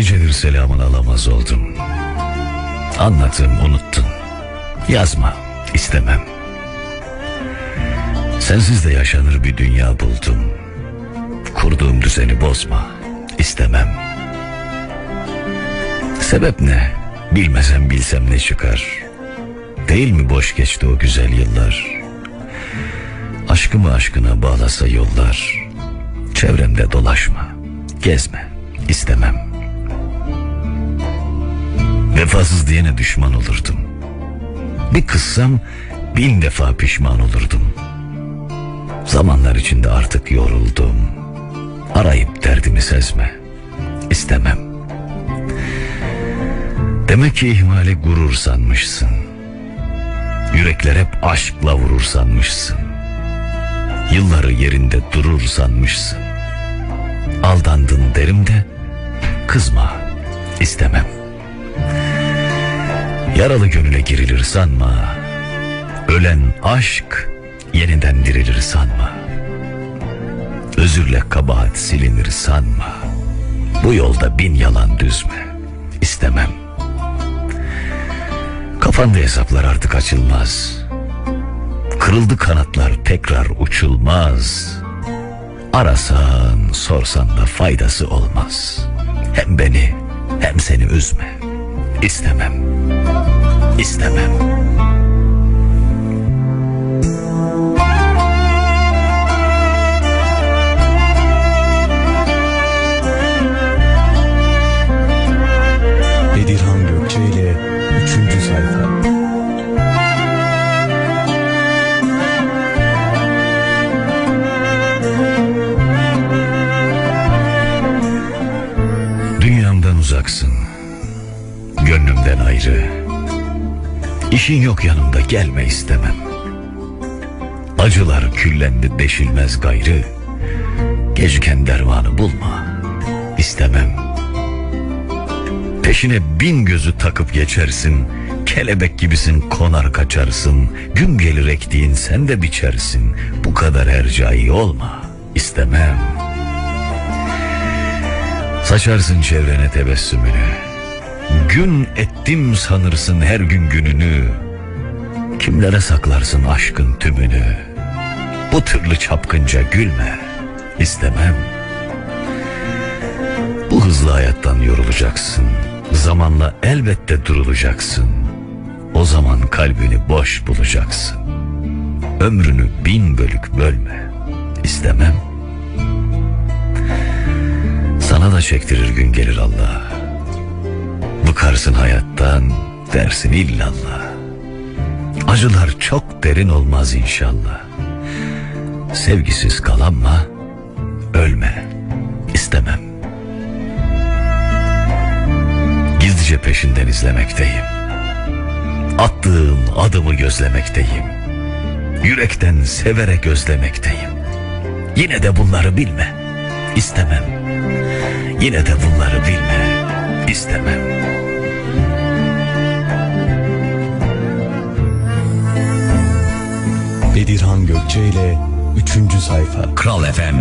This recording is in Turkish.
Nicedir selamın alamaz oldum. Anlattım unuttun. Yazma istemem. Sensiz de yaşanır bir dünya buldum. Kurduğum düzeni bozma istemem. Sebep ne? Bilmesem bilsem ne çıkar? Değil mi boş geçti o güzel yıllar? Aşkımı aşkına bağlasa yollar. Çevremde dolaşma, gezme, istemem. Vefasız diyene düşman olurdum. Bir kızsam bin defa pişman olurdum. Zamanlar içinde artık yoruldum. Arayıp derdimi sezme. İstemem. Demek ki ihmali gurur sanmışsın. Yürekler hep aşkla vurur sanmışsın. Yılları yerinde durur sanmışsın. Aldandın derim de kızma istemem. Yaralı gönüle girilir sanma. Ölen aşk yeniden dirilir sanma. Özürle kabahat silinir sanma. Bu yolda bin yalan düzme. İstemem. Kafanda hesaplar artık açılmaz. Kırıldı kanatlar tekrar uçulmaz. Arasan sorsan da faydası olmaz. Hem beni hem seni üzme. İstemem. İstemem. Gönlümden ayrı. İşin yok yanımda gelme istemem. Acılar küllendi deşilmez gayrı. Geciken dermanı bulma. istemem. Peşine bin gözü takıp geçersin. Kelebek gibisin konar kaçarsın. Gün gelir ektiğin sen de biçersin. Bu kadar hercai olma. istemem. Saçarsın çevrene tebessümünü. Gün ettim sanırsın her gün gününü. Kimlere saklarsın aşkın tümünü. Bu türlü çapkınca gülme. istemem. Bu hızlı hayattan yorulacaksın. Zamanla elbette durulacaksın. O zaman kalbini boş bulacaksın. Ömrünü bin bölük bölme. istemem. Sana da çektirir gün gelir Allah. Bıkarsın hayattan dersin illallah. Acılar çok derin olmaz inşallah. Sevgisiz kalanma, ölme, istemem. Gizlice peşinden izlemekteyim. Attığım adımı gözlemekteyim. Yürekten severek özlemekteyim. Yine de bunları bilme, istemem. Yine de bunları bilme, istemem. Bedirhan Gökçe ile 3. sayfa. Kral FM